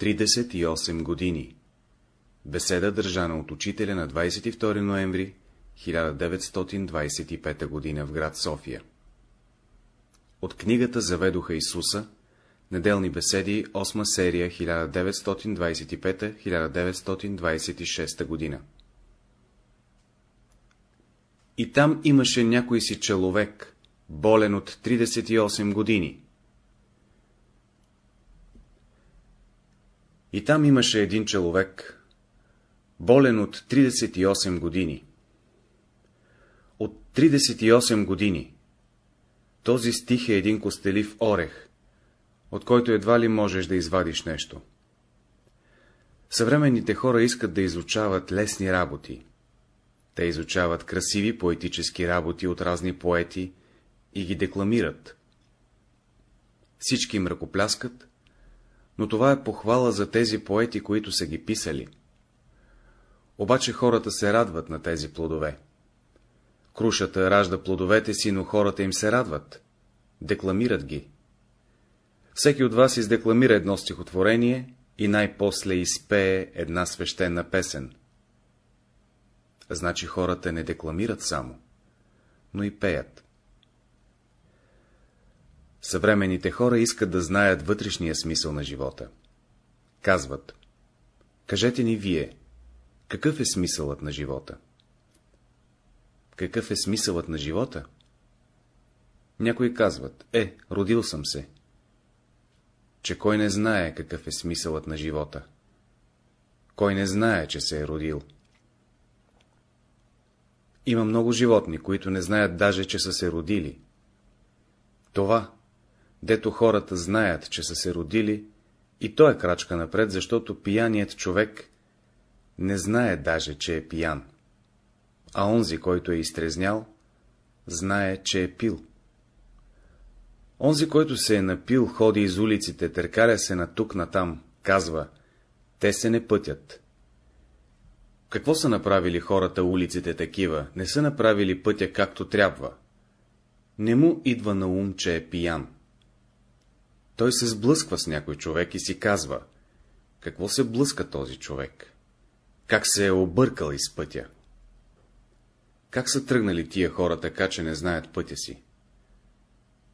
38 години. Беседа държана от учителя на 22 ноември 1925 г. в град София. От книгата Заведоха Исуса, Неделни беседи, 8 серия, 1925-1926 година. И там имаше някой си човек, болен от 38 години. И там имаше един човек, болен от 38 години. От 38 години. Този стих е един костелив орех, от който едва ли можеш да извадиш нещо. Съвременните хора искат да изучават лесни работи. Те изучават красиви поетически работи от разни поети и ги декламират. Всички им ръкопляскат, но това е похвала за тези поети, които са ги писали. Обаче хората се радват на тези плодове. Крушата ражда плодовете си, но хората им се радват. Декламират ги. Всеки от вас издекламира едно стихотворение и най-после изпее една свещена песен. Значи хората не декламират само, но и пеят. Съвременните хора искат да знаят вътрешния смисъл на живота. Казват, кажете ни вие, какъв е смисълът на живота? Какъв е смисълът на живота? Някои казват, е, родил съм се. Че кой не знае какъв е смисълът на живота? Кой не знае, че се е родил? Има много животни, които не знаят даже, че са се родили. Това, дето хората знаят, че са се родили, и то е крачка напред, защото пияният човек не знае даже, че е пиян, а онзи, който е изтрезнял, знае, че е пил. Онзи, който се е напил, ходи из улиците, търкаля се на тук натам, казва, те се не пътят. Какво са направили хората улиците такива? Не са направили пътя както трябва. Не му идва на ум, че е пиян. Той се сблъсква с някой човек и си казва, какво се блъска този човек? Как се е объркал из пътя? Как са тръгнали тия хора така, че не знаят пътя си?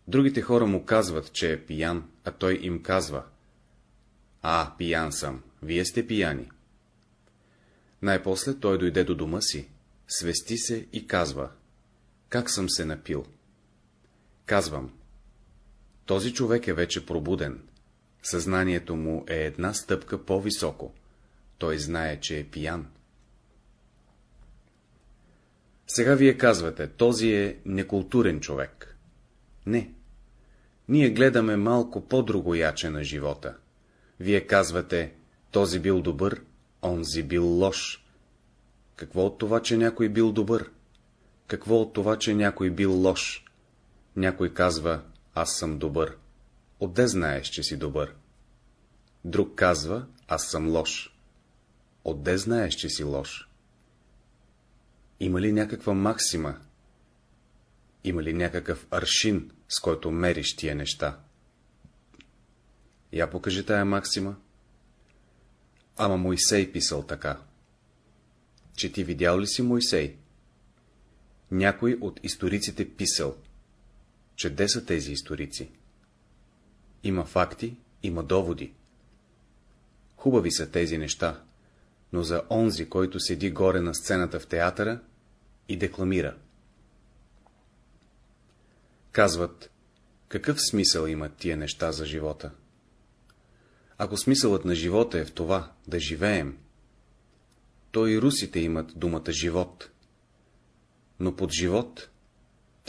Другите хора му казват, че е пиян, а той им казва. А, пиян съм, вие сте пияни. Най-после той дойде до дома си, свести се и казва. Как съм се напил? Казвам. Този човек е вече пробуден. Съзнанието му е една стъпка по-високо. Той знае, че е пиян. Сега вие казвате, този е некултурен човек. Не. Ние гледаме малко по-друго яче на живота. Вие казвате, този бил добър, онзи бил лош. Какво от това, че някой бил добър? Какво от това, че някой бил лош? Някой казва, аз съм добър. Отде знаеш, че си добър? Друг казва, аз съм лош. Отде знаеш, че си лош? Има ли някаква максима? Има ли някакъв аршин, с който мериш тия неща? Я покажи тая максима. Ама Мойсей писал така. Че ти видял ли си Мойсей? Някой от историците писал. Че де са тези историци? Има факти, има доводи. Хубави са тези неща, но за онзи, който седи горе на сцената в театъра и декламира. Казват, какъв смисъл имат тия неща за живота? Ако смисълът на живота е в това, да живеем, то и русите имат думата живот. Но под живот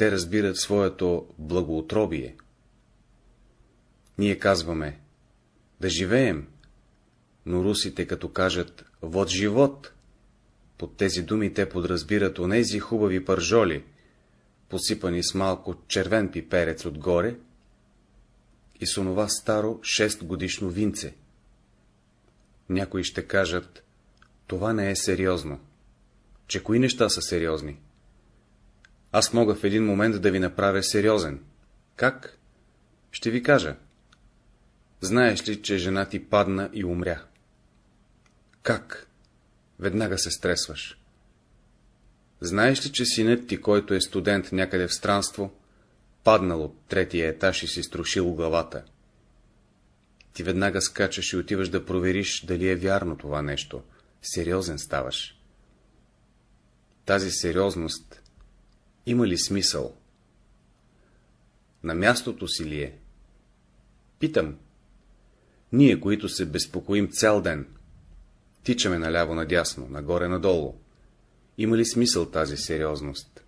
те разбират своето благоутробие. Ние казваме, да живеем, но русите като кажат «вот живот», под тези думи те подразбират онези хубави пържоли, посипани с малко червен пиперец отгоре и с онова старо 6 годишно винце. Някои ще кажат, това не е сериозно. Че кои неща са сериозни? Аз мога в един момент да ви направя сериозен. Как? Ще ви кажа. Знаеш ли, че жена ти падна и умря? Как? Веднага се стресваш. Знаеш ли, че синът ти, който е студент някъде в странство, паднал от третия етаж и си струшил главата? Ти веднага скачаш и отиваш да провериш, дали е вярно това нещо. Сериозен ставаш. Тази сериозност има ли смисъл? На мястото си ли е? Питам. Ние, които се безпокоим цял ден, тичаме наляво-надясно, нагоре-надолу, има ли смисъл тази сериозност?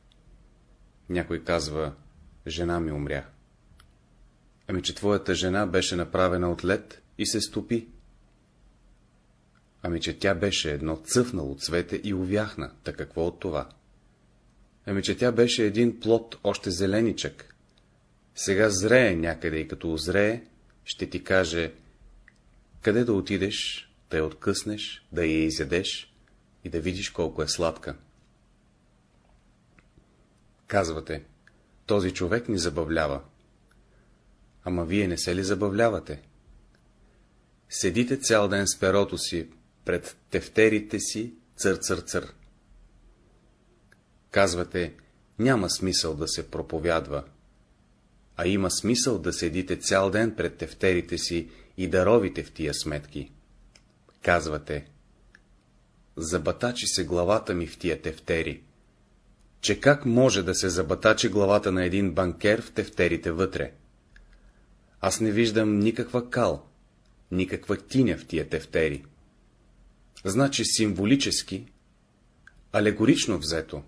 Някой казва, жена ми умря. Ами, че твоята жена беше направена от лед и се стопи. Ами, че тя беше едно цъфнало цвете и увяхна, така какво от това? Ами, че тя беше един плод, още зеленичък. Сега зрее някъде и като озрее, ще ти каже, къде да отидеш, да я откъснеш, да я изядеш и да видиш колко е сладка. Казвате, този човек ни забавлява. Ама вие не се ли забавлявате? Седите цял ден с перото си, пред тефтерите си, цър-цър-цър. Казвате, няма смисъл да се проповядва, а има смисъл да седите цял ден пред тефтерите си и да ровите в тия сметки. Казвате, забатачи се главата ми в тия тефтери, че как може да се забатачи главата на един банкер в тефтерите вътре? Аз не виждам никаква кал, никаква тиня в тия тефтери. Значи символически, алегорично взето,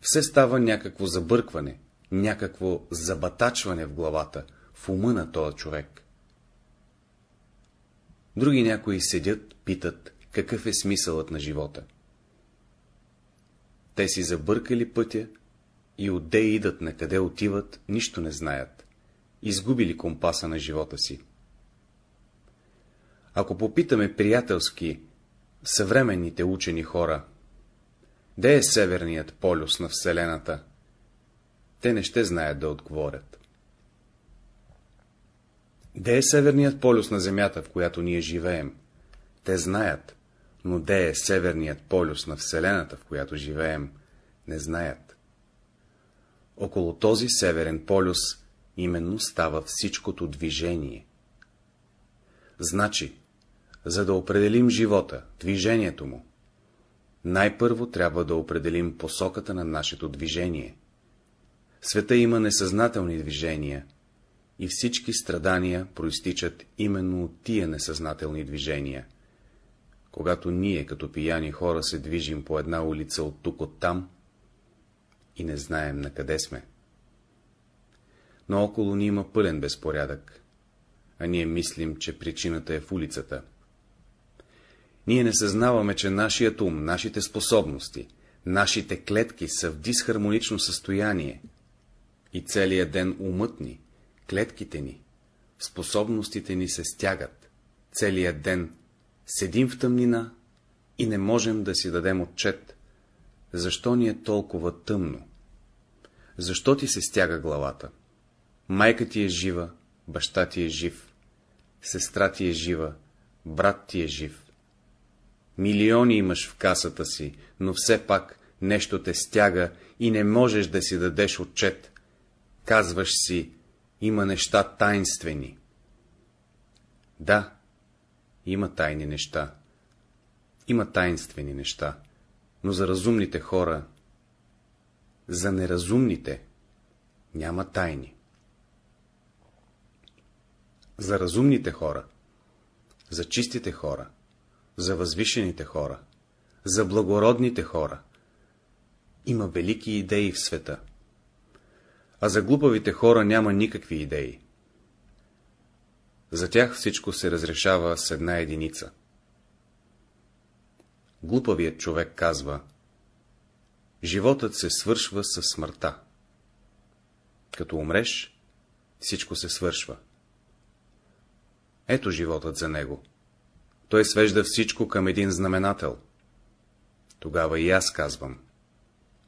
все става някакво забъркване, някакво забатачване в главата, в ума на този човек. Други някои седят, питат, какъв е смисълът на живота. Те си забъркали пътя и отде идат, на къде отиват, нищо не знаят. Изгубили компаса на живота си. Ако попитаме приятелски съвременните учени хора, де е северният полюс на Вселената, те не ще знаят да отговорят. Де е северният полюс на Земята, в която ние живеем? Те знаят, но де е северният полюс на Вселената, в която живеем, не знаят. Около този северен полюс именно става всичкото движение. Значи, за да определим живота, движението му, най-първо трябва да определим посоката на нашето движение. Света има несъзнателни движения, и всички страдания проистичат именно от тия несъзнателни движения. Когато ние, като пияни хора, се движим по една улица от тук, от там и не знаем на къде сме. Но около ни има пълен безпорядък, а ние мислим, че причината е в улицата. Ние не съзнаваме, че нашият ум, нашите способности, нашите клетки са в дисхармонично състояние. И целият ден умът ни, клетките ни, способностите ни се стягат, целият ден седим в тъмнина и не можем да си дадем отчет, защо ни е толкова тъмно, защо ти се стяга главата, майка ти е жива, баща ти е жив, сестра ти е жива, брат ти е жив. Милиони имаш в касата си, но все пак нещо те стяга и не можеш да си дадеш отчет. Казваш си, има неща тайнствени. Да, има тайни неща. Има тайнствени неща, но за разумните хора, за неразумните, няма тайни. За разумните хора, за чистите хора, за възвишените хора, за благородните хора, има велики идеи в света а за глупавите хора няма никакви идеи. За тях всичко се разрешава с една единица. Глупавият човек казва, животът се свършва с смъртта. Като умреш, всичко се свършва. Ето животът за него. Той свежда всичко към един знаменател. Тогава и аз казвам,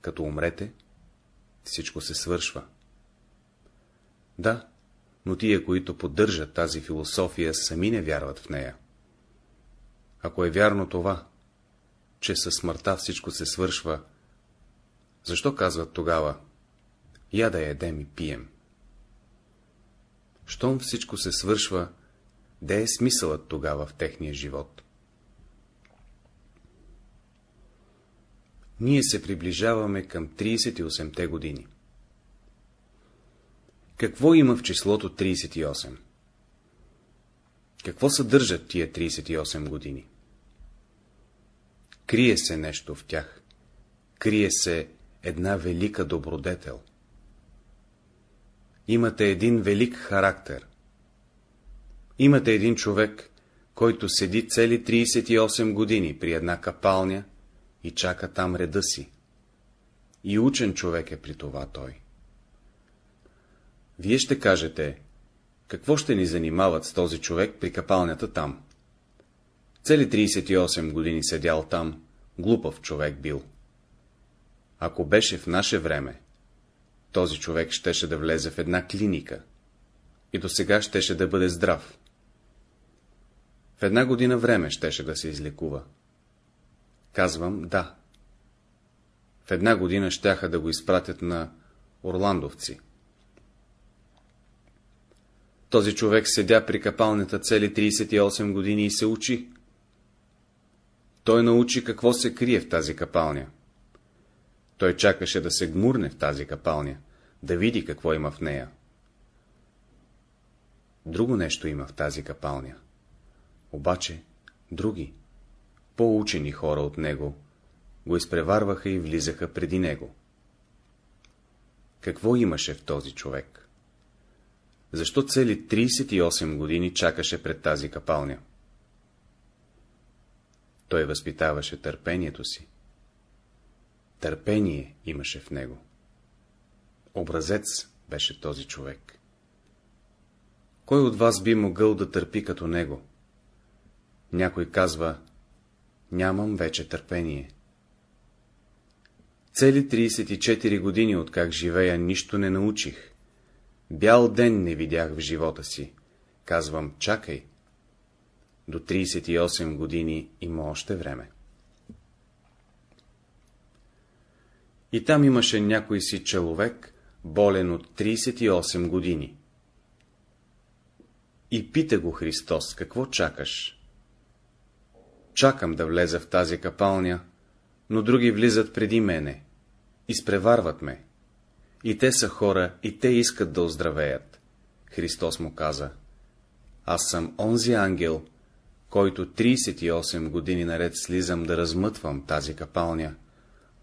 като умрете, всичко се свършва. Да, но тия, които поддържат тази философия, сами не вярват в нея. Ако е вярно това, че със смъртта всичко се свършва, защо казват тогава, я да ядем и пием? Щом всичко се свършва, де е смисълът тогава в техния живот? Ние се приближаваме към 38-те години. Какво има в числото 38? Какво съдържат тия 38 години? Крие се нещо в тях. Крие се една велика добродетел. Имате един велик характер. Имате един човек, който седи цели 38 години при една капалня и чака там реда си. И учен човек е при това той. Вие ще кажете, какво ще ни занимават с този човек при капалнята там? Цели 38 години седял там, глупав човек бил. Ако беше в наше време, този човек щеше да влезе в една клиника и до сега щеше да бъде здрав. В една година време щеше да се излекува. Казвам да. В една година щяха да го изпратят на Орландовци. Този човек седя при капалнята цели 38 години и се учи. Той научи какво се крие в тази капалня. Той чакаше да се гмурне в тази капалня, да види какво има в нея. Друго нещо има в тази капалня. Обаче, други, по-учени хора от него, го изпреварваха и влизаха преди него. Какво имаше в този човек? Защо цели 38 години чакаше пред тази капалня? Той възпитаваше търпението си. Търпение имаше в него. Образец беше този човек. Кой от вас би могъл да търпи като него? Някой казва, нямам вече търпение. Цели 34 години, откак живея, нищо не научих. Бял ден не видях в живота си. Казвам, чакай. До 38 години има още време. И там имаше някой си човек, болен от 38 години. И пита го Христос, какво чакаш? Чакам да влеза в тази капалня, но други влизат преди мене, изпреварват ме. И те са хора, и те искат да оздравеят. Христос му каза, аз съм онзи ангел, който 38 години наред слизам да размътвам тази капалня,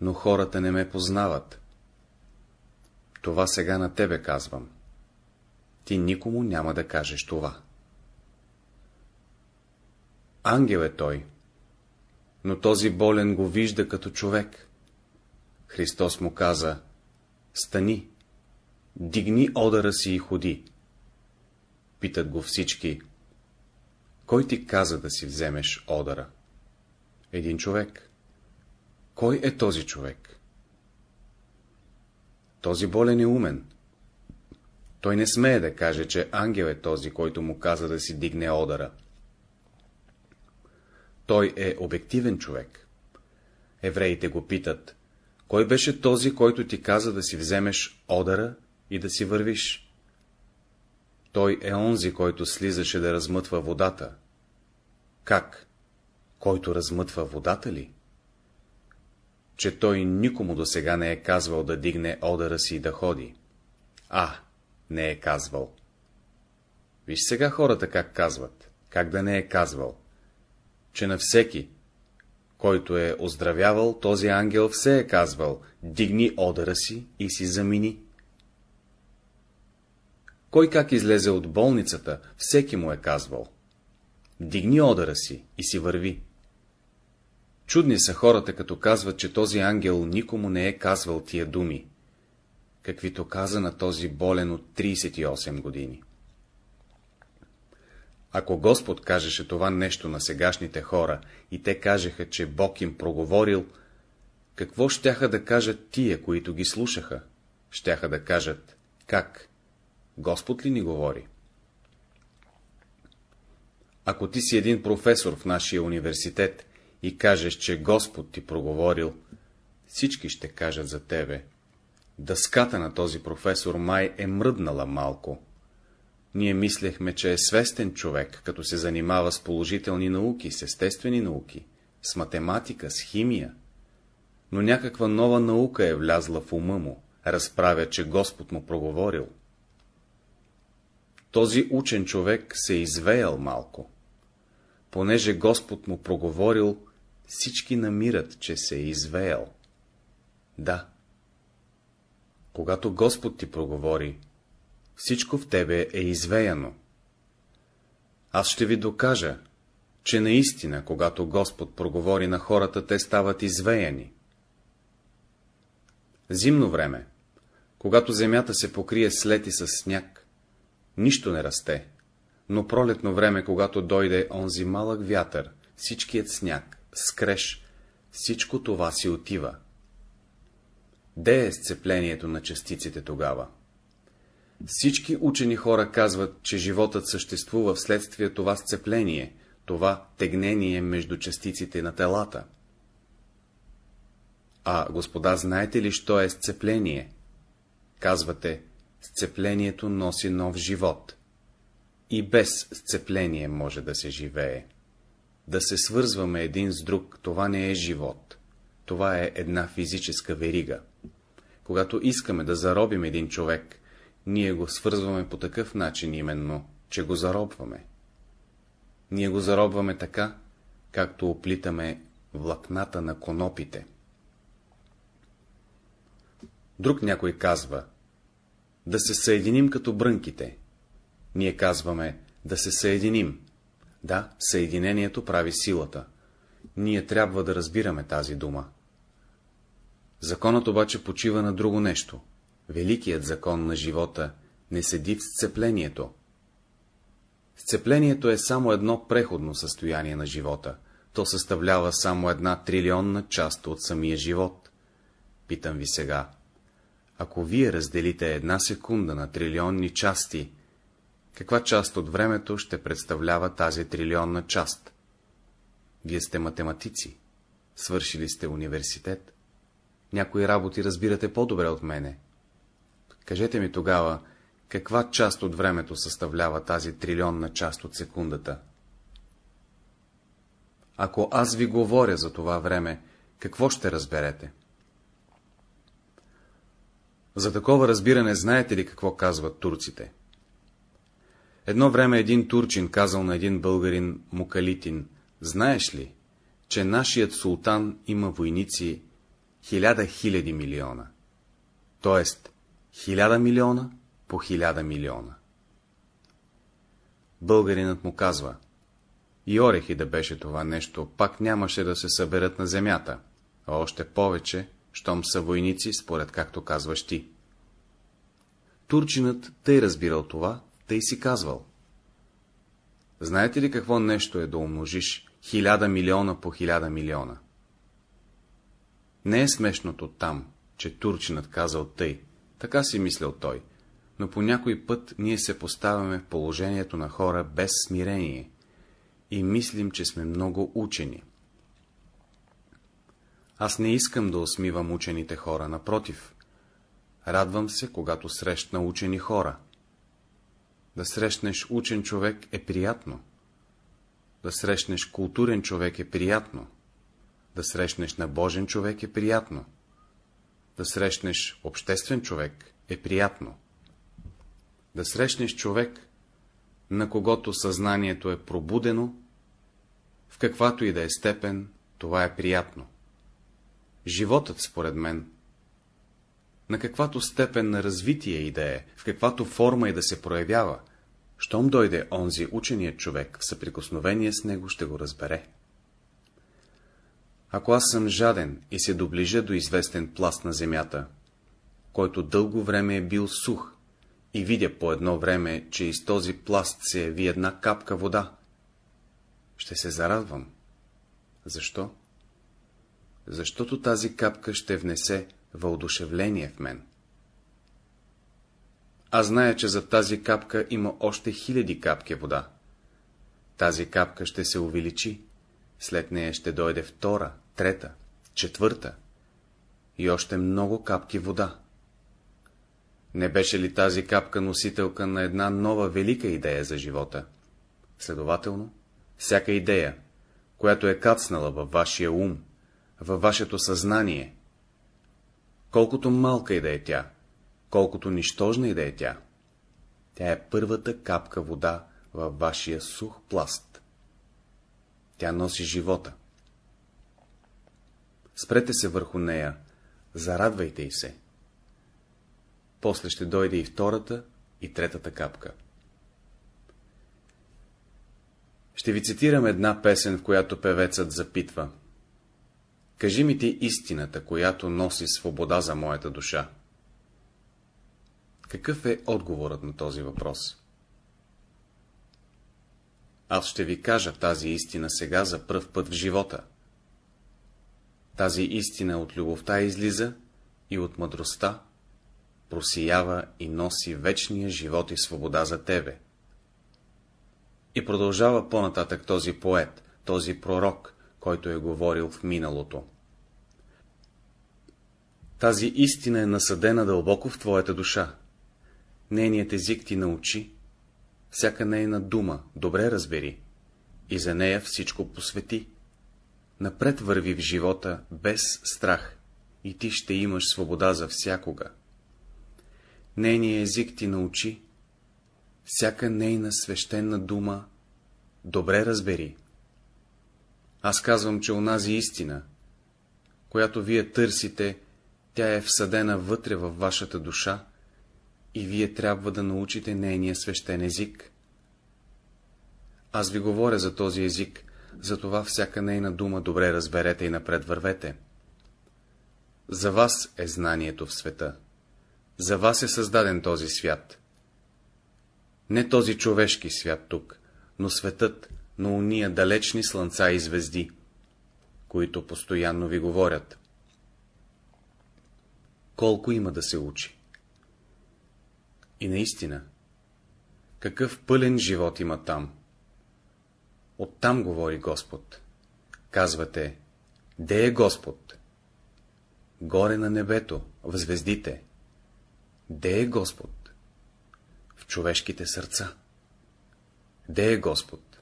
но хората не ме познават. Това сега на тебе казвам. Ти никому няма да кажеш това. Ангел е той, но този болен го вижда като човек. Христос му каза, стани, дигни одъра си и ходи. Питат го всички, кой ти каза да си вземеш одъра? Един човек. Кой е този човек? Този болен е умен. Той не смее да каже, че ангел е този, който му каза да си дигне одъра. Той е обективен човек. Евреите го питат, кой беше този, който ти каза да си вземеш одъра и да си вървиш? Той е онзи, който слизаше да размътва водата. Как? Който размътва водата ли? Че той никому до сега не е казвал да дигне одъра си и да ходи. А, не е казвал. Виж сега хората как казват, как да не е казвал, че на всеки, който е оздравявал, този ангел все е казвал, дигни одъра си и си замини. Кой как излезе от болницата, всеки му е казвал. Дигни одъра си и си върви. Чудни са хората, като казват, че този ангел никому не е казвал тия думи, каквито каза на този болен от 38 години. Ако Господ кажеше това нещо на сегашните хора и те кажеха, че Бог им проговорил, какво щяха да кажат тия, които ги слушаха? Щяха да кажат, как? Господ ли ни говори? Ако ти си един професор в нашия университет и кажеш, че Господ ти проговорил, всички ще кажат за тебе. Дъската на този професор май е мръднала малко. Ние мислехме, че е свестен човек, като се занимава с положителни науки, с естествени науки, с математика, с химия. Но някаква нова наука е влязла в ума му, разправя, че Господ му проговорил. Този учен човек се е извеял малко. Понеже Господ му проговорил, всички намират, че се е извеял. Да. Когато Господ ти проговори, всичко в тебе е извеяно. Аз ще ви докажа, че наистина, когато Господ проговори на хората, те стават извеяни. Зимно време, когато земята се покрие с лед и с сняг, нищо не расте, но пролетно време, когато дойде онзи малък вятър, всичкият сняг, скреш, всичко това си отива. Де е сцеплението на частиците тогава? Всички учени хора казват, че животът съществува вследствие това сцепление, това тегнение между частиците на телата. А, господа, знаете ли, що е сцепление? Казвате, сцеплението носи нов живот. И без сцепление може да се живее. Да се свързваме един с друг, това не е живот. Това е една физическа верига. Когато искаме да заробим един човек, ние го свързваме по такъв начин именно, че го заробваме. Ние го заробваме така, както оплитаме влакната на конопите. Друг някой казва, да се съединим като брънките. Ние казваме, да се съединим. Да, съединението прави силата. Ние трябва да разбираме тази дума. Законът обаче почива на друго нещо. Великият закон на живота не седи в сцеплението. Сцеплението е само едно преходно състояние на живота. То съставлява само една трилионна част от самия живот. Питам ви сега, ако вие разделите една секунда на трилионни части, каква част от времето ще представлява тази трилионна част? Вие сте математици, свършили сте университет. Някои работи разбирате по-добре от мене. Кажете ми тогава, каква част от времето съставлява тази трилионна част от секундата? Ако аз ви говоря за това време, какво ще разберете? За такова разбиране знаете ли какво казват турците? Едно време един турчин казал на един българин Мукалитин, знаеш ли, че нашият султан има войници хиляда хиляди милиона, т.е. хиляда милиона по хиляда милиона. Българинът му казва, и орехи да беше това нещо, пак нямаше да се съберат на земята, а още повече, щом са войници, според както казваш ти. Турчинът тъй разбирал това, тъй си казвал. Знаете ли какво нещо е да умножиш хиляда милиона по хиляда милиона? Не е смешното там, че турчинът казал тъй, така си мислял той, но по някой път ние се поставяме в положението на хора без смирение и мислим, че сме много учени. Аз не искам да усмивам учените хора, напротив. Радвам се, когато срещна учени хора. Да срещнеш учен човек е приятно. Да срещнеш културен човек е приятно. Да срещнеш на Божен човек е приятно. Да срещнеш обществен човек е приятно. Да срещнеш човек, на когото съзнанието е пробудено, в каквато и да е степен, това е приятно. Животът, според мен, на каквато степен на развитие и да е, в каквато форма и да се проявява, щом дойде онзи ученият човек в съприкосновение с него, ще го разбере. Ако аз съм жаден и се доближа до известен пласт на земята, който дълго време е бил сух, и видя по едно време, че из този пласт се яви една капка вода, ще се зарадвам. Защо? Защото тази капка ще внесе въодушевление в мен. Аз зная, че за тази капка има още хиляди капки вода. Тази капка ще се увеличи, след нея ще дойде втора, трета, четвърта и още много капки вода. Не беше ли тази капка носителка на една нова велика идея за живота? Следователно, всяка идея, която е кацнала във вашия ум, във вашето съзнание, колкото малка и да е тя, колкото нищожна и да е тя, тя е първата капка вода във вашия сух пласт. Тя носи живота. Спрете се върху нея, зарадвайте й се. После ще дойде и втората, и третата капка. Ще ви цитирам една песен, в която певецът запитва. Кажи ми ти истината, която носи свобода за моята душа. Какъв е отговорът на този въпрос? Аз ще ви кажа тази истина сега за пръв път в живота. Тази истина от любовта излиза и от мъдростта просиява и носи вечния живот и свобода за тебе. И продължава по-нататък този поет, този пророк, който е говорил в миналото. Тази истина е насъдена дълбоко в твоята душа. Нейният език ти научи, всяка нейна дума добре разбери и за нея всичко посвети. Напред върви в живота без страх и ти ще имаш свобода за всякога. Нейният език ти научи, всяка нейна свещена дума добре разбери. Аз казвам, че онази истина, която вие търсите, тя е всъдена вътре във вашата душа и вие трябва да научите нейния свещен език. Аз ви говоря за този език, затова всяка нейна дума добре разберете и напред вървете. За вас е знанието в света. За вас е създаден този свят. Не този човешки свят тук, но светът на уния далечни слънца и звезди, които постоянно ви говорят. Колко има да се учи? И наистина, какъв пълен живот има там? Оттам говори Господ. Казвате, де е Господ? Горе на небето, в звездите. Де е Господ? В човешките сърца. Де е Господ?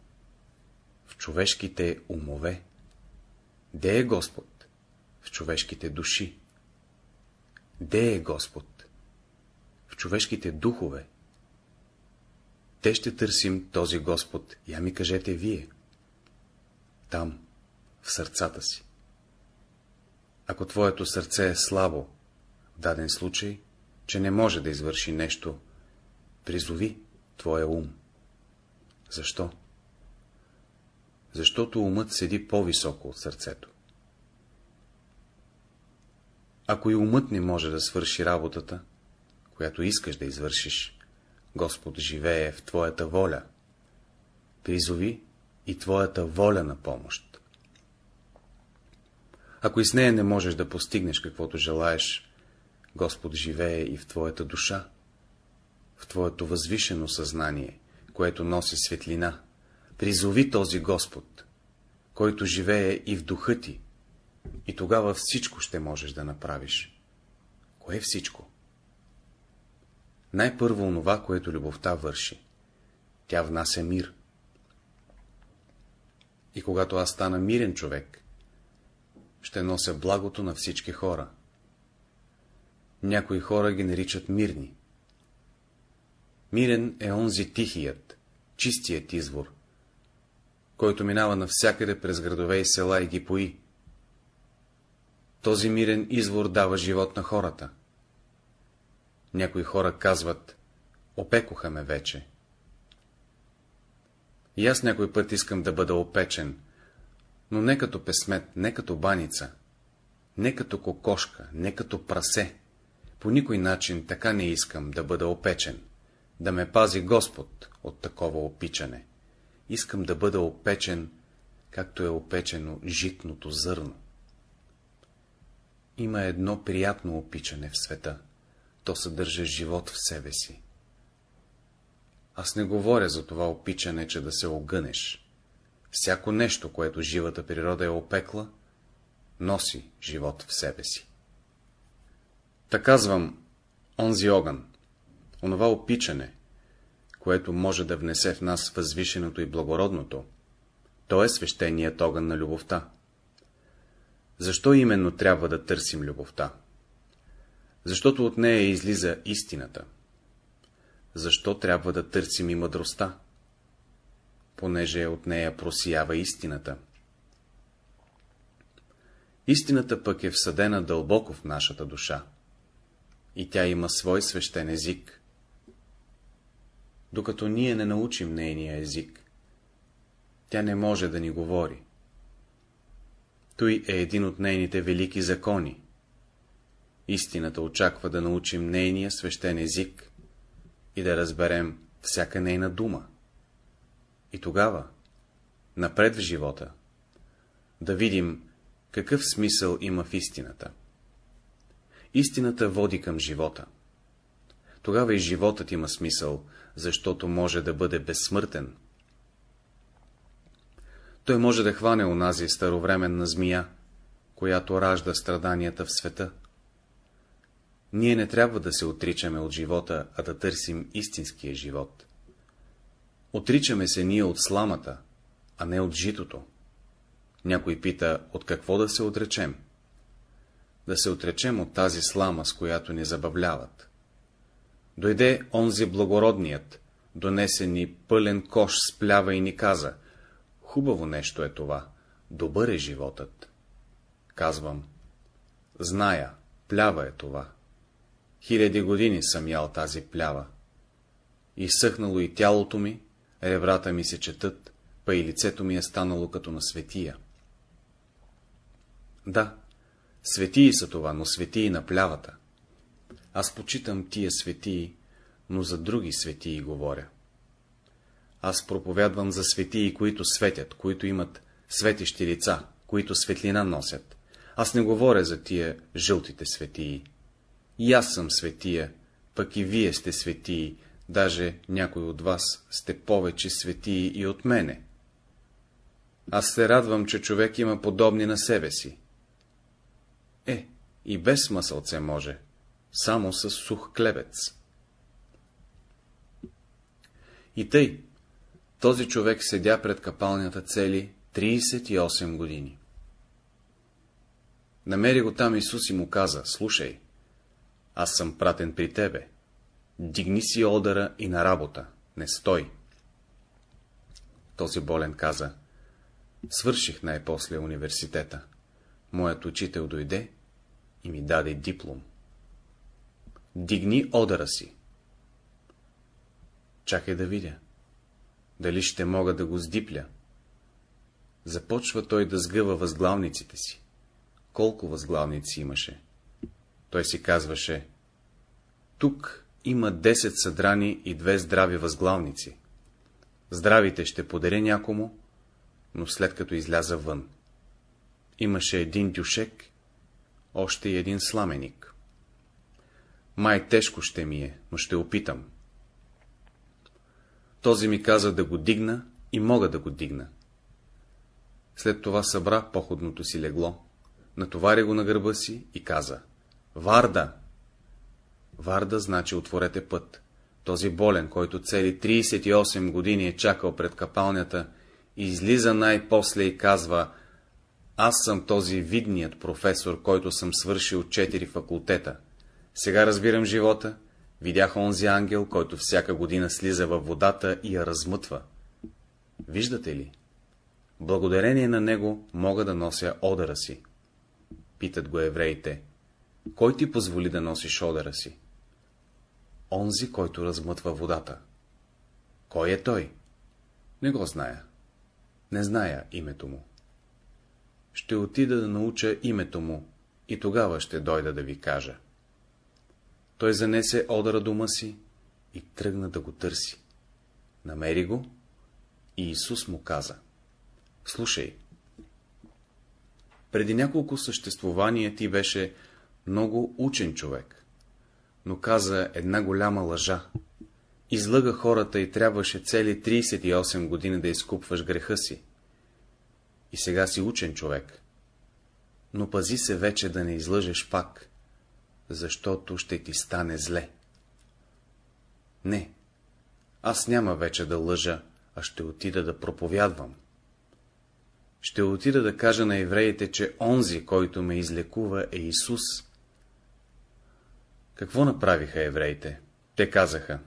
В човешките умове. Де е Господ? В човешките души. Де е Господ? В човешките духове. Те ще търсим този Господ, я ми кажете вие. Там, в сърцата си. Ако твоето сърце е слабо, в даден случай, че не може да извърши нещо, призови твоя ум. Защо? Защото умът седи по-високо от сърцето. Ако и умът не може да свърши работата, която искаш да извършиш, Господ живее в твоята воля. Призови и твоята воля на помощ. Ако и с нея не можеш да постигнеш каквото желаеш, Господ живее и в твоята душа, в твоето възвишено съзнание, което носи светлина. Призови този Господ, който живее и в духа ти, и тогава всичко ще можеш да направиш. Кое всичко? Най-първо онова, което любовта върши. Тя внася мир. И когато аз стана мирен човек, ще нося благото на всички хора. Някои хора ги наричат мирни. Мирен е онзи тихият, чистият извор, който минава навсякъде през градове и села и ги пои. Този мирен извор дава живот на хората. Някои хора казват, опекоха ме вече. И аз някой път искам да бъда опечен, но не като песмет, не като баница, не като кокошка, не като прасе. По никой начин така не искам да бъда опечен, да ме пази Господ от такова опичане. Искам да бъда опечен, както е опечено житното зърно. Има едно приятно опичане в света то съдържа живот в себе си. Аз не говоря за това опичане, че да се огънеш. Всяко нещо, което живата природа е опекла, носи живот в себе си. Та казвам, онзи огън, онова опичане, което може да внесе в нас възвишеното и благородното, то е свещеният огън на любовта. Защо именно трябва да търсим любовта? Защото от нея излиза истината. Защо трябва да търсим и мъдростта? Понеже от нея просиява истината. Истината пък е всъдена дълбоко в нашата душа. И тя има свой свещен език. Докато ние не научим нейния език, тя не може да ни говори. Той е един от нейните велики закони. Истината очаква да научим нейния свещен език и да разберем всяка нейна дума. И тогава, напред в живота, да видим какъв смисъл има в истината. Истината води към живота. Тогава и животът има смисъл, защото може да бъде безсмъртен. Той може да хване онази старовременна змия, която ражда страданията в света. Ние не трябва да се отричаме от живота, а да търсим истинския живот. Отричаме се ние от сламата, а не от житото. Някой пита, от какво да се отречем? Да се отречем от тази слама, с която ни забавляват. Дойде онзи благородният, донесе ни пълен кош с плява и ни каза, хубаво нещо е това, добър е животът. Казвам, зная, плява е това. Хиляди години съм ял тази плява. Изсъхнало и тялото ми, ребрата ми се четат, па и лицето ми е станало като на светия. Да, светии са това, но светии на плявата. Аз почитам тия светии, но за други светии говоря. Аз проповядвам за светии, които светят, които имат светещи лица, които светлина носят. Аз не говоря за тия жълтите светии. И аз съм светия, пък и вие сте светии, даже някой от вас сте повече светии и от мене. Аз се радвам, че човек има подобни на себе си. Е, и без мъсълце може, само с сух клебец. И тъй, този човек седя пред капалнята цели 38 години. Намери го там Исус и му каза, слушай, аз съм пратен при тебе, дигни си одъра и на работа, не стой. Този болен каза, свърших най-после университета. Моят учител дойде и ми даде диплом. Дигни одъра си. Чакай да видя. Дали ще мога да го сдипля? Започва той да сгъва възглавниците си. Колко възглавници имаше? Той си казваше, тук има 10 съдрани и две здрави възглавници. Здравите ще подаря някому, но след като изляза вън. Имаше един дюшек, още и един сламеник. Май тежко ще ми е, но ще опитам. Този ми каза да го дигна и мога да го дигна. След това събра походното си легло, натовари го на гърба си и каза — Варда! Варда значи отворете път. Този болен, който цели 38 години е чакал пред капалнята, излиза най-после и казва — Аз съм този видният професор, който съм свършил четири факултета. Сега разбирам живота Видях онзи ангел, който всяка година слиза във водата и я размътва. Виждате ли? Благодарение на него мога да нося одъра си. Питат го евреите. Кой ти позволи да носиш одъра си? Онзи, който размътва водата. Кой е той? Не го зная. Не зная името му. Ще отида да науча името му и тогава ще дойда да ви кажа. Той занесе одъра дома си и тръгна да го търси. Намери го и Исус му каза. Слушай, преди няколко съществувания ти беше много учен човек, но каза една голяма лъжа. Излъга хората и трябваше цели 38 години да изкупваш греха си. и сега си учен човек. Но пази се вече да не излъжеш пак, защото ще ти стане зле. Не, аз няма вече да лъжа, а ще отида да проповядвам. Ще отида да кажа на евреите, че онзи, който ме излекува, е Исус. Какво направиха евреите? Те казаха.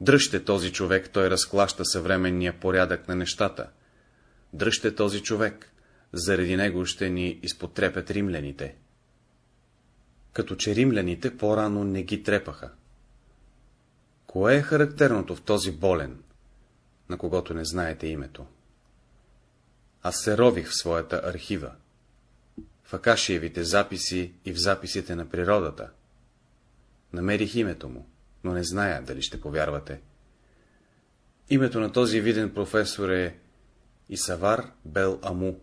Дръжте този човек, той разклаща съвременния порядък на нещата. Дръжте този човек, заради него ще ни изпотрепят римляните. Като че римляните по-рано не ги трепаха. Кое е характерното в този болен, на когото не знаете името? Аз се рових в своята архива, в Акашиевите записи и в записите на природата. Намерих името му, но не зная дали ще повярвате. Името на този виден професор е Исавар Бел Аму.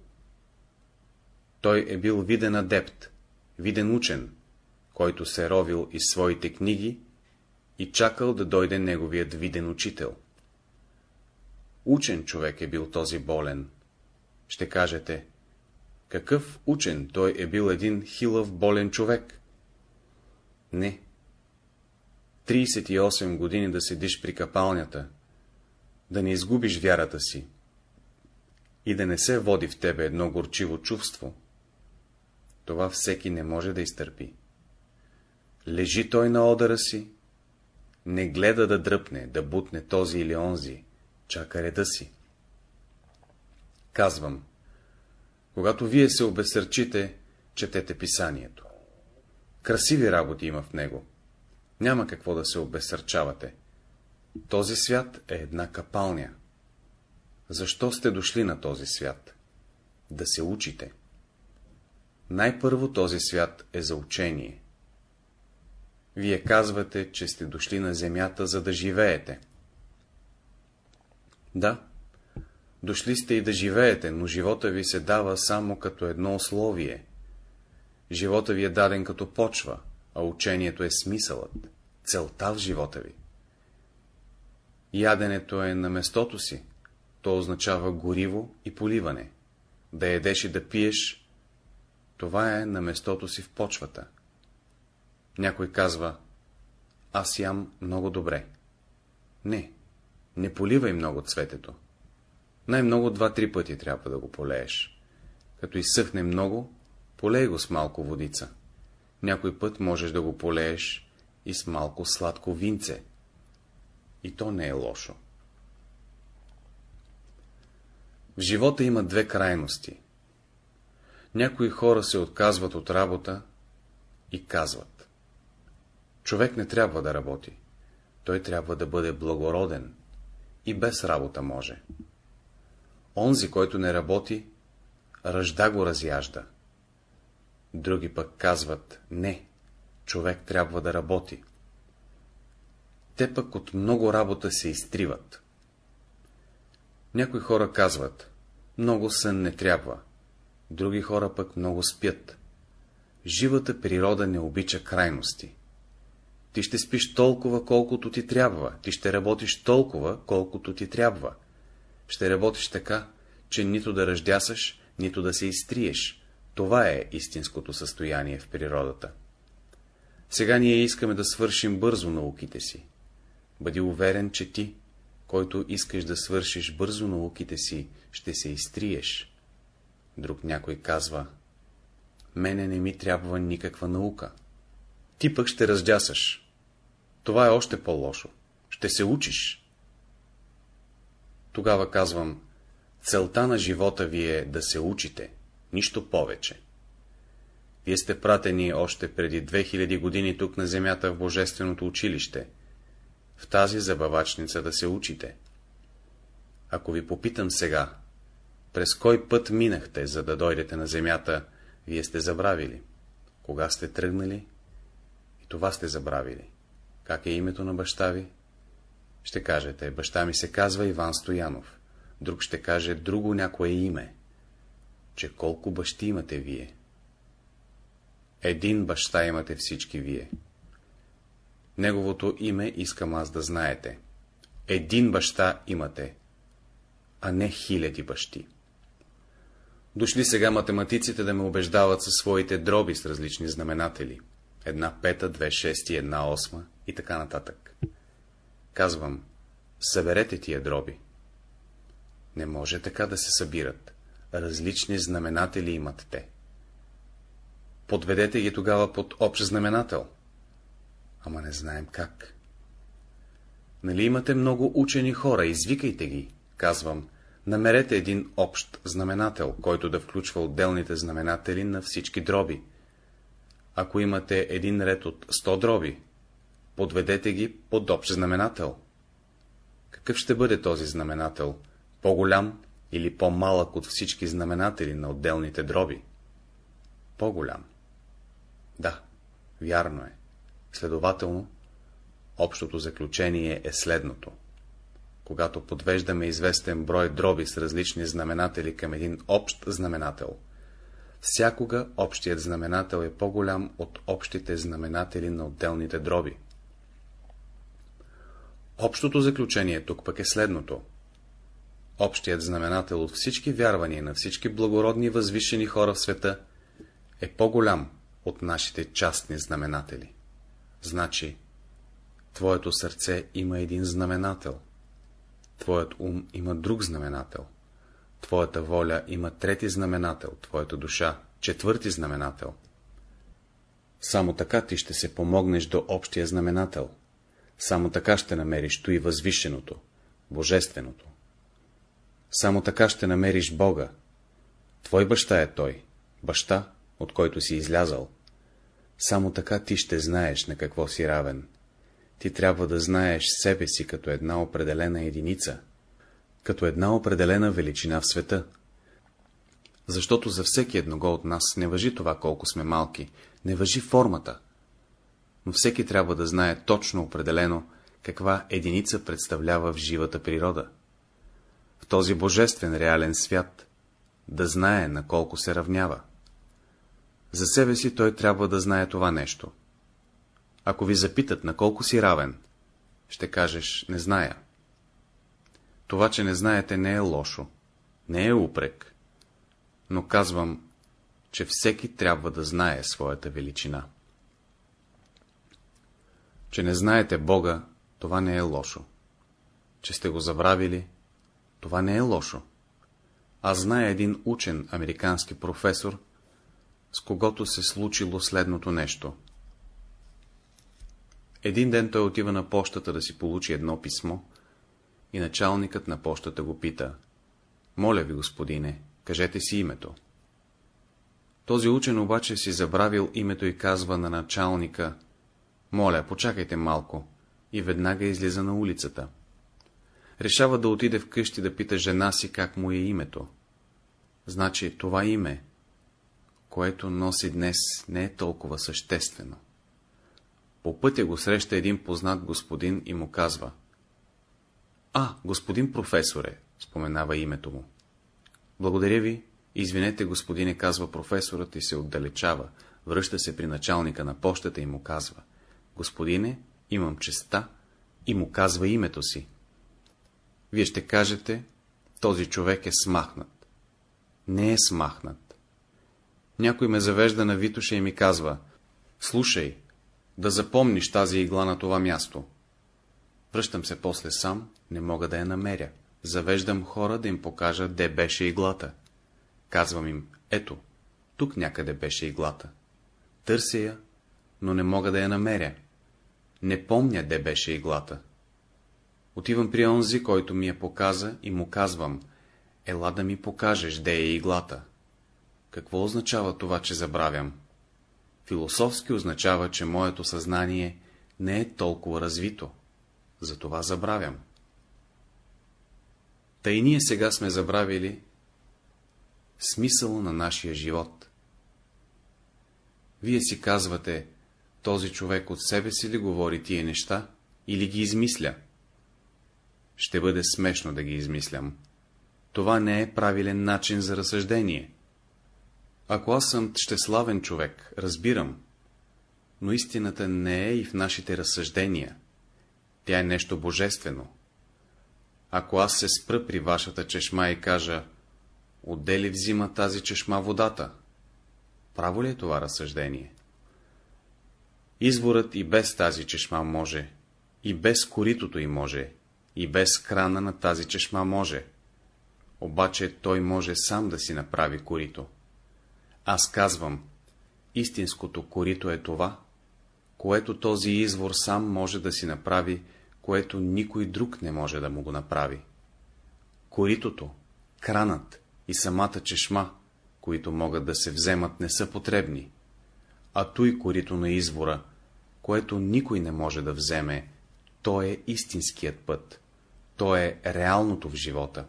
Той е бил виден адепт, виден учен, който се е ровил из своите книги и чакал да дойде неговият виден учител. Учен човек е бил този болен. Ще кажете, какъв учен, той е бил един хилав болен човек. Не. 38 години да седиш при капалнята, да не изгубиш вярата си и да не се води в тебе едно горчиво чувство, това всеки не може да изтърпи. Лежи той на одъра си, не гледа да дръпне, да бутне този или онзи, чака реда си. Казвам, когато вие се обесърчите, четете писанието. Красиви работи има в него. Няма какво да се обесърчавате. Този свят е една капалня. Защо сте дошли на този свят? Да се учите. Най-първо този свят е за учение. Вие казвате, че сте дошли на земята, за да живеете. Да, дошли сте и да живеете, но живота ви се дава само като едно условие. Живота ви е даден като почва, а учението е смисълът, целта в живота ви. Яденето е на местото си, то означава гориво и поливане. Да едеш и да пиеш, това е на местото си в почвата. Някой казва, аз ям много добре. Не, не поливай много цветето. Най-много два-три пъти трябва да го полееш. Като изсъхне много, полей го с малко водица. Някой път можеш да го полееш и с малко сладко винце. И то не е лошо. В живота има две крайности. Някои хора се отказват от работа и казват. Човек не трябва да работи. Той трябва да бъде благороден. И без работа може. Онзи, който не работи, ръжда го разяжда. Други пък казват, не, човек трябва да работи. Те пък от много работа се изтриват. Някои хора казват, много сън не трябва, други хора пък много спят. Живата природа не обича крайности. Ти ще спиш толкова, колкото ти трябва, ти ще работиш толкова, колкото ти трябва. Ще работиш така, че нито да ръждясаш, нито да се изтриеш. Това е истинското състояние в природата. Сега ние искаме да свършим бързо науките си. Бъди уверен, че ти, който искаш да свършиш бързо науките си, ще се изтриеш. Друг някой казва, мене не ми трябва никаква наука. Ти пък ще раздясаш. Това е още по-лошо. Ще се учиш. Тогава казвам, целта на живота ви е да се учите, нищо повече. Вие сте пратени още преди 2000 години тук на земята в Божественото училище, в тази забавачница да се учите. Ако ви попитам сега, през кой път минахте, за да дойдете на земята, вие сте забравили. Кога сте тръгнали? И това сте забравили. Как е името на баща ви? Ще кажете, баща ми се казва Иван Стоянов. Друг ще каже друго някое име. Че колко бащи имате вие? Един баща имате всички вие. Неговото име искам аз да знаете. Един баща имате, а не хиляди бащи. Дошли сега математиците да ме убеждават със своите дроби с различни знаменатели. Една пета, две шести, една осма и така нататък. Казвам, съберете тия дроби. Не може така да се събират. Различни знаменатели имат те. Подведете ги тогава под общ знаменател. Ама не знаем как. Нали имате много учени хора, извикайте ги. Казвам, намерете един общ знаменател, който да включва отделните знаменатели на всички дроби. Ако имате един ред от 100 дроби, подведете ги под общ знаменател. Какъв ще бъде този знаменател? По-голям или по-малък от всички знаменатели на отделните дроби? По-голям. Да, вярно е. Следователно, общото заключение е следното. Когато подвеждаме известен брой дроби с различни знаменатели към един общ знаменател, всякога общият знаменател е по-голям от общите знаменатели на отделните дроби. Общото заключение тук пък е следното. Общият знаменател от всички вярвания на всички благородни възвишени хора в света е по-голям от нашите частни знаменатели. Значи, твоето сърце има един знаменател, твоят ум има друг знаменател, твоята воля има трети знаменател, твоята душа четвърти знаменател. Само така ти ще се помогнеш до общия знаменател. Само така ще намериш то и възвишеното, божественото. Само така ще намериш Бога. Твой баща е Той, баща, от който си излязал. Само така ти ще знаеш на какво си равен. Ти трябва да знаеш себе си като една определена единица, като една определена величина в света. Защото за всеки едного от нас не въжи това колко сме малки, не въжи формата. Но всеки трябва да знае точно определено, каква единица представлява в живата природа. В този божествен реален свят да знае на колко се равнява. За себе си той трябва да знае това нещо. Ако ви запитат на колко си равен, ще кажеш не зная. Това, че не знаете, не е лошо, не е упрек, но казвам, че всеки трябва да знае своята величина. Че не знаете Бога, това не е лошо. Че сте го забравили, това не е лошо. Аз зная един учен американски професор, с когото се случило следното нещо. Един ден той отива на почтата да си получи едно писмо и началникът на почтата го пита. Моля ви, господине, кажете си името. Този учен обаче си забравил името и казва на началника, моля, почакайте малко, и веднага излиза на улицата. Решава да отиде вкъщи да пита жена си как му е името. Значи това име, което носи днес, не е толкова съществено. По пътя го среща един познат господин и му казва. А, господин професоре, споменава името му. Благодаря ви, извинете, господине, казва професорът и се отдалечава, връща се при началника на почтата и му казва. Господине, имам честа, и му казва името си. Вие ще кажете, този човек е смахнат. Не е смахнат. Някой ме завежда на Витоша и ми казва, слушай, да запомниш тази игла на това място. Връщам се после сам, не мога да я намеря. Завеждам хора да им покажа, де беше иглата. Казвам им, ето, тук някъде беше иглата. Търся я, но не мога да я намеря. Не помня, де беше иглата. Отивам при онзи, който ми я показа и му казвам, ела да ми покажеш, де е иглата. Какво означава това, че забравям? Философски означава, че моето съзнание не е толкова развито. Затова забравям. Та и ние сега сме забравили смисъл на нашия живот. Вие си казвате, този човек от себе си ли говори тия неща, или ги измисля? Ще бъде смешно да ги измислям. Това не е правилен начин за разсъждение. Ако аз съм щеславен човек, разбирам, но истината не е и в нашите разсъждения. Тя е нещо божествено. Ако аз се спра при вашата чешма и кажа, отде ли взима тази чешма водата? Право ли е това разсъждение? Изворът и без тази чешма може, и без коритото й може, и без крана на тази чешма може. Обаче той може сам да си направи корито. Аз казвам, истинското корито е това, което този извор сам може да си направи, което никой друг не може да му го направи. Коритото, кранът и самата чешма, които могат да се вземат, не са потребни, а той корито на извора, което никой не може да вземе, то е истинският път, то е реалното в живота.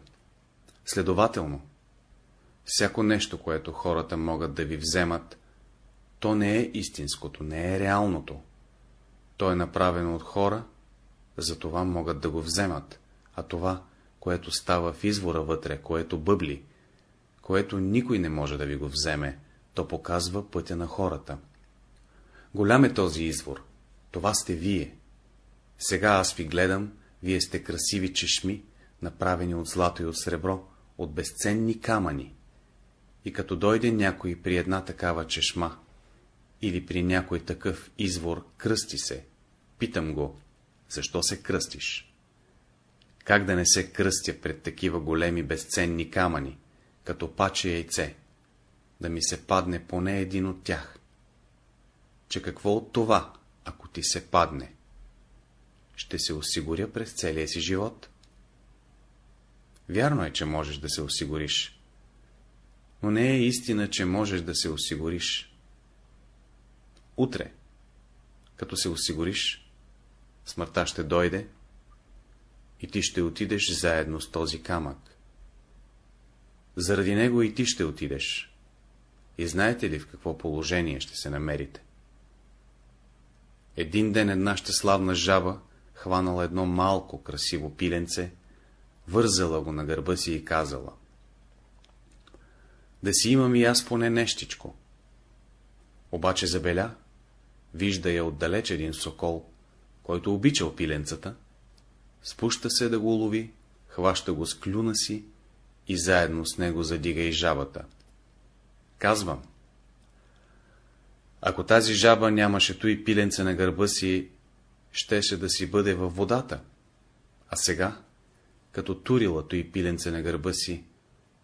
Следователно, всяко нещо, което хората могат да ви вземат, то не е истинското, не е реалното. То е направено от хора, затова могат да го вземат, а това, което става в извора вътре, което бъбли, което никой не може да ви го вземе, то показва пътя на хората. Голям е този извор, това сте вие. Сега аз ви гледам, вие сте красиви чешми, направени от злато и от сребро, от безценни камъни. И като дойде някой при една такава чешма, или при някой такъв извор, кръсти се, питам го, защо се кръстиш? Как да не се кръстя пред такива големи безценни камъни, като паче яйце, да ми се падне поне един от тях? Че какво от това, ако ти се падне? Ще се осигуря през целия си живот? Вярно е, че можеш да се осигуриш. Но не е истина, че можеш да се осигуриш. Утре, като се осигуриш, смъртта ще дойде и ти ще отидеш заедно с този камък. Заради него и ти ще отидеш. И знаете ли в какво положение ще се намерите? Един ден една щеславна жаба хванала едно малко красиво пиленце, вързала го на гърба си и казала. Да си имам и аз поне нещичко. Обаче забеля, вижда я отдалеч един сокол, който обичал пиленцата, спуща се да го лови, хваща го с клюна си и заедно с него задига и жабата. Казвам, ако тази жаба нямаше той пиленце на гърба си, щеше да си бъде във водата. А сега, като турила той пиленце на гърба си,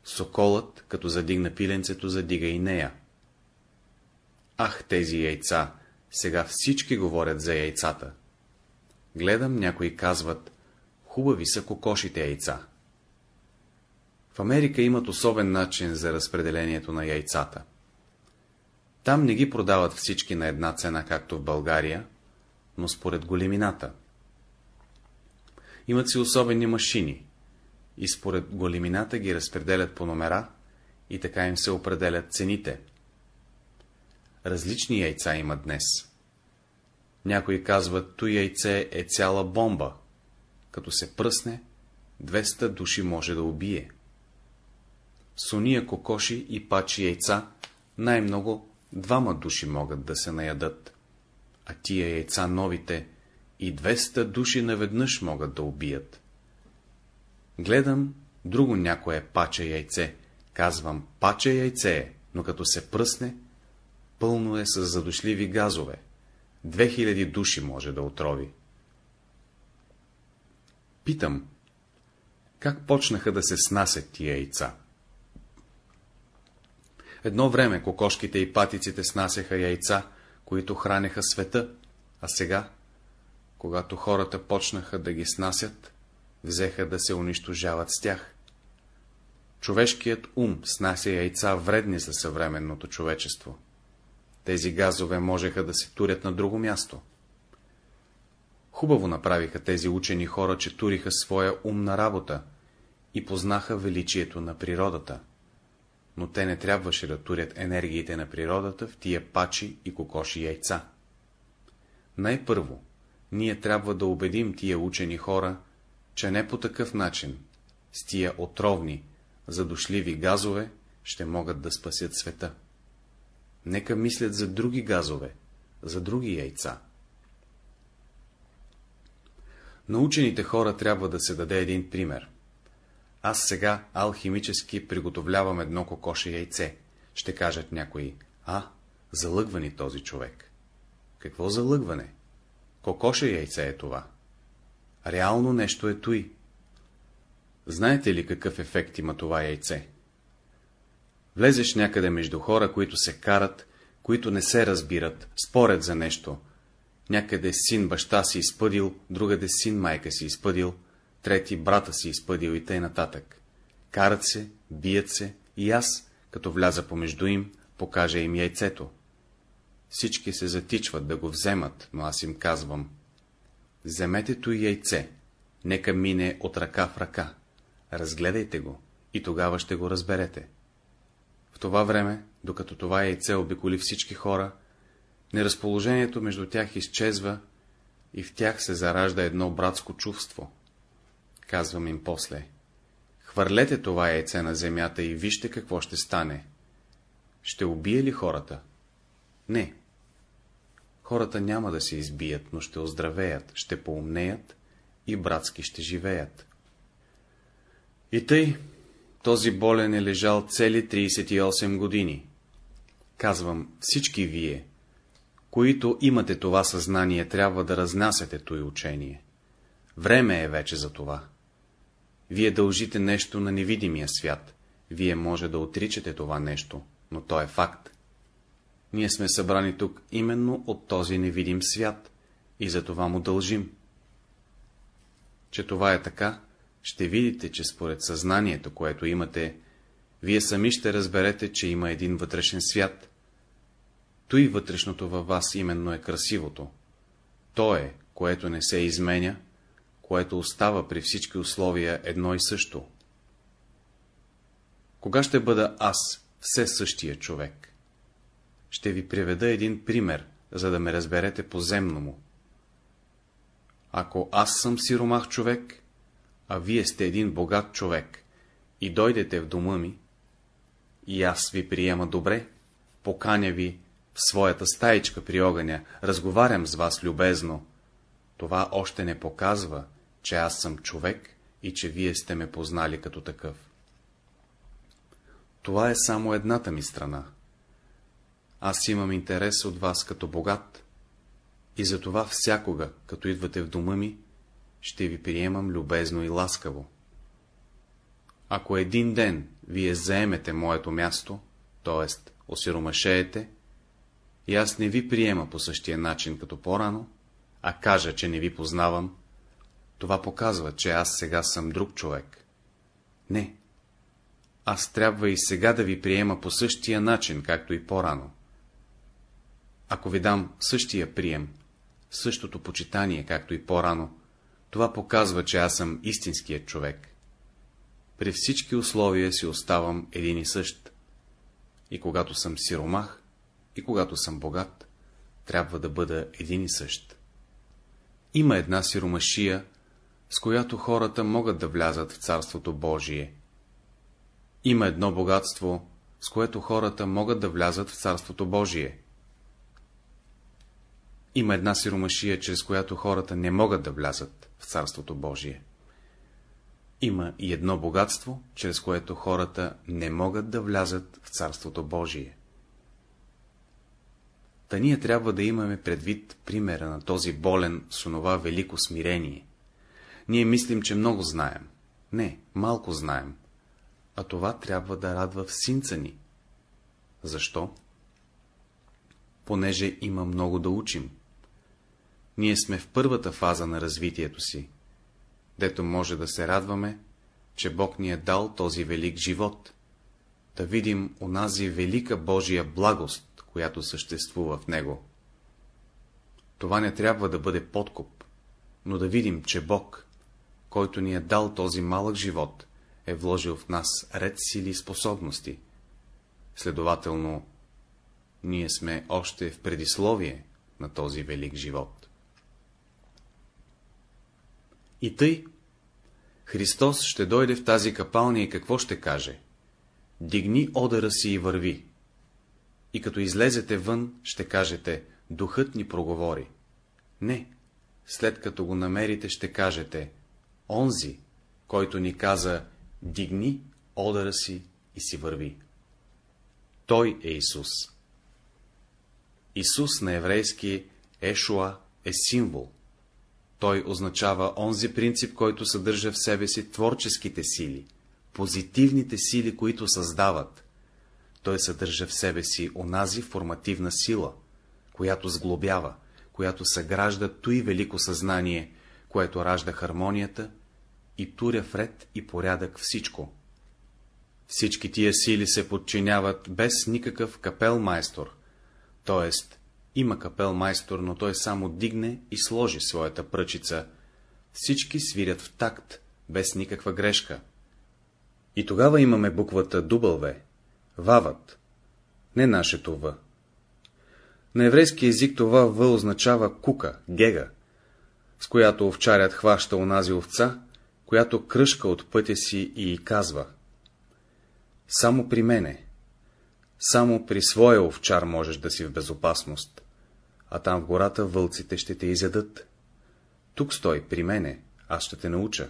соколът, като задигна пиленцето, задига и нея. Ах, тези яйца! Сега всички говорят за яйцата. Гледам, някои казват, хубави са кокошите яйца. В Америка имат особен начин за разпределението на яйцата. Там не ги продават всички на една цена, както в България, но според големината. Имат си особени машини и според големината ги разпределят по номера и така им се определят цените. Различни яйца има днес. Някои казват, то яйце е цяла бомба. Като се пръсне, 200 души може да убие. С кокоши и пачи яйца най-много двама души могат да се наядат, а тия яйца новите и 200 души наведнъж могат да убият. Гледам, друго някое паче яйце, казвам паче яйце е, но като се пръсне, пълно е с задушливи газове. 2000 души може да отрови. Питам, как почнаха да се снасят тия яйца? Едно време кокошките и патиците снасяха яйца, които хранеха света, а сега, когато хората почнаха да ги снасят, взеха да се унищожават с тях. Човешкият ум снася яйца вредни за съвременното човечество. Тези газове можеха да се турят на друго място. Хубаво направиха тези учени хора, че туриха своя ум на работа и познаха величието на природата но те не трябваше да турят енергиите на природата в тия пачи и кокоши яйца. Най-първо, ние трябва да убедим тия учени хора, че не по такъв начин, с тия отровни, задушливи газове, ще могат да спасят света. Нека мислят за други газове, за други яйца. На учените хора трябва да се даде един пример. Аз сега алхимически приготовлявам едно кокоше яйце. Ще кажат някои, а, залъгвани този човек. Какво залъгване? Кокоше яйце е това. Реално нещо е той. Знаете ли какъв ефект има това яйце? Влезеш някъде между хора, които се карат, които не се разбират, спорят за нещо. Някъде син баща си изпъдил, другаде син майка си изпъдил, трети брата си изпъдил и тъй нататък. Карат се, бият се и аз, като вляза помежду им, покажа им яйцето. Всички се затичват да го вземат, но аз им казвам. Вземете то яйце, нека мине от ръка в ръка. Разгледайте го и тогава ще го разберете. В това време, докато това яйце обиколи всички хора, неразположението между тях изчезва и в тях се заражда едно братско чувство. Казвам им после. Хвърлете това яйце на земята и вижте какво ще стане. Ще убие ли хората? Не. Хората няма да се избият, но ще оздравеят, ще поумнеят и братски ще живеят. И тъй, този болен е лежал цели 38 години. Казвам, всички вие, които имате това съзнание, трябва да разнасяте той учение. Време е вече за това. Вие дължите нещо на невидимия свят. Вие може да отричате това нещо, но то е факт. Ние сме събрани тук именно от този невидим свят и за това му дължим. Че това е така, ще видите, че според съзнанието, което имате, вие сами ще разберете, че има един вътрешен свят. Той вътрешното във вас именно е красивото. То е, което не се изменя, което остава при всички условия едно и също. Кога ще бъда аз все същия човек? Ще ви приведа един пример, за да ме разберете поземно му. Ако аз съм сиромах човек, а вие сте един богат човек и дойдете в дома ми, и аз ви приема добре, поканя ви в своята стаичка при огъня, разговарям с вас любезно, това още не показва, че аз съм човек и че вие сте ме познали като такъв. Това е само едната ми страна. Аз имам интерес от вас като богат и затова всякога, като идвате в дома ми, ще ви приемам любезно и ласкаво. Ако един ден вие заемете моето място, т.е. осиромашеете, и аз не ви приема по същия начин като по-рано, а кажа, че не ви познавам, това показва, че аз сега съм друг човек. Не. Аз трябва и сега да ви приема по същия начин, както и по-рано. Ако ви дам същия прием, същото почитание, както и по-рано, това показва, че аз съм истинският човек. При всички условия си оставам един и същ. И когато съм сиромах, и когато съм богат, трябва да бъда един и същ. Има една сиромашия, с която хората могат да влязат в Царството Божие. Има едно богатство, с което хората могат да влязат в Царството Божие. Има една сиромашия, чрез която хората не могат да влязат в Царството Божие. Има и едно богатство, чрез което хората не могат да влязат в Царството Божие. Та ние трябва да имаме предвид примера на този болен с онова велико смирение. Ние мислим, че много знаем. Не, малко знаем. А това трябва да радва в синца ни. Защо? Понеже има много да учим. Ние сме в първата фаза на развитието си, дето може да се радваме, че Бог ни е дал този велик живот, да видим онази велика Божия благост, която съществува в него. Това не трябва да бъде подкуп, но да видим, че Бог, който ни е дал този малък живот, е вложил в нас ред сили и способности. Следователно, ние сме още в предисловие на този велик живот. И тъй, Христос ще дойде в тази капалня и какво ще каже? Дигни одъра си и върви. И като излезете вън, ще кажете, духът ни проговори. Не, след като го намерите, ще кажете, онзи, който ни каза, Дигни одъра си и си върви. Той е Исус. Исус на еврейски Ешуа е символ. Той означава онзи принцип, който съдържа в себе си творческите сили, позитивните сили, които създават. Той съдържа в себе си онази формативна сила, която сглобява, която съгражда той велико съзнание, което ражда хармонията и туря в ред и порядък всичко. Всички тия сили се подчиняват без никакъв капел-майстор, т.е. има капел-майстор, но той само дигне и сложи своята пръчица. Всички свирят в такт, без никаква грешка. И тогава имаме буквата W, вавът, не нашето В. На еврейски език това В означава кука, гега, с която овчарят хваща онази овца, която кръшка от пътя си и казва Само при мене, само при своя овчар можеш да си в безопасност, а там в гората вълците ще те изядат. Тук стой, при мене, аз ще те науча.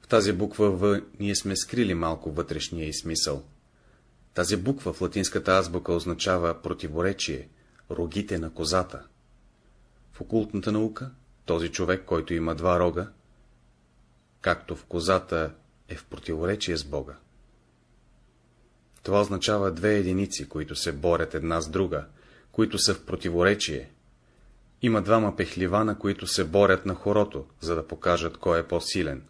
В тази буква В ние сме скрили малко вътрешния и смисъл. Тази буква в латинската азбука означава противоречие, рогите на козата. В окултната наука този човек, който има два рога, както в козата е в противоречие с Бога. Това означава две единици, които се борят една с друга, които са в противоречие. Има двама пехливана, които се борят на хорото, за да покажат кой е по-силен.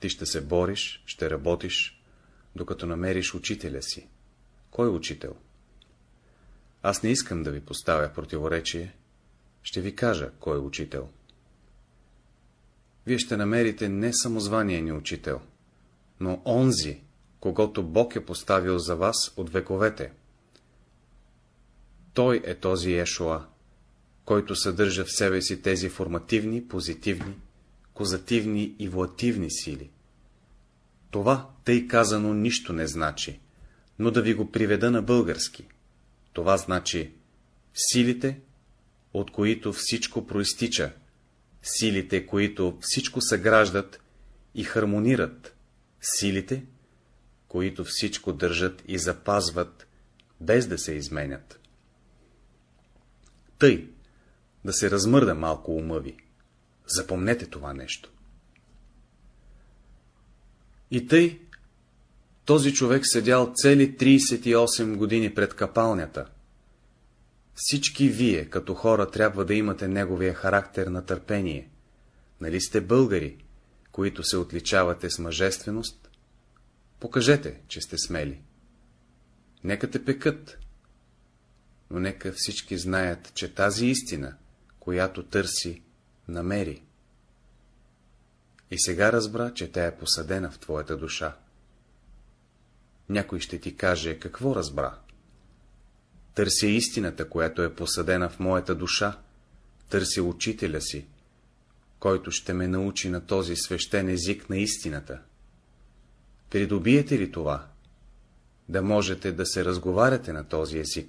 Ти ще се бориш, ще работиш, докато намериш учителя си. Кой е учител? Аз не искам да ви поставя противоречие, ще ви кажа, кой е учител. Вие ще намерите не самозвания ни учител, но онзи, когато Бог е поставил за вас от вековете. Той е този Ешуа, който съдържа в себе си тези формативни, позитивни, козативни и влативни сили. Това, тъй казано, нищо не значи, но да ви го приведа на български. Това значи силите, от които всичко проистича, силите, които всичко съграждат и хармонират, силите, които всичко държат и запазват, без да се изменят. Тъй, да се размърда малко ума ви. Запомнете това нещо. И тъй, този човек седял цели 38 години пред капалнята. Всички вие, като хора, трябва да имате неговия характер на търпение. Нали сте българи, които се отличавате с мъжественост? Покажете, че сте смели. Нека те пекат, но нека всички знаят, че тази истина, която търси, намери. И сега разбра, че тя е посадена в твоята душа. Някой ще ти каже, какво разбра? Търся истината, която е посадена в моята душа, търся учителя си, който ще ме научи на този свещен език на истината. Придобиете ли това? Да можете да се разговаряте на този език.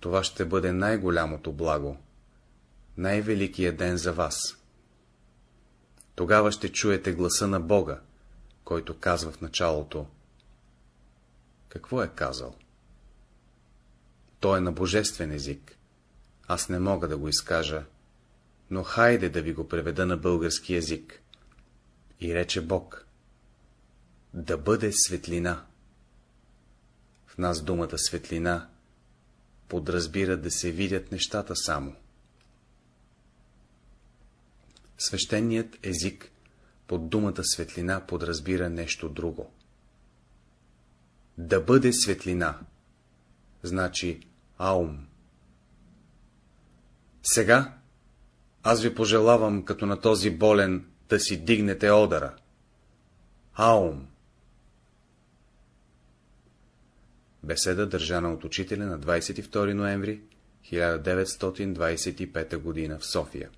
Това ще бъде най-голямото благо, най-великият ден за вас. Тогава ще чуете гласа на Бога, който казва в началото. Какво е казал? Той е на божествен език. Аз не мога да го изкажа, но хайде да ви го преведа на български език. И рече Бог. Да бъде светлина. В нас думата светлина подразбира да се видят нещата само. Свещеният език под думата светлина подразбира нещо друго. Да бъде светлина, значи Аум. Сега аз ви пожелавам, като на този болен, да си дигнете одара. Аум. Беседа държана от учителя на 22 ноември 1925 г. в София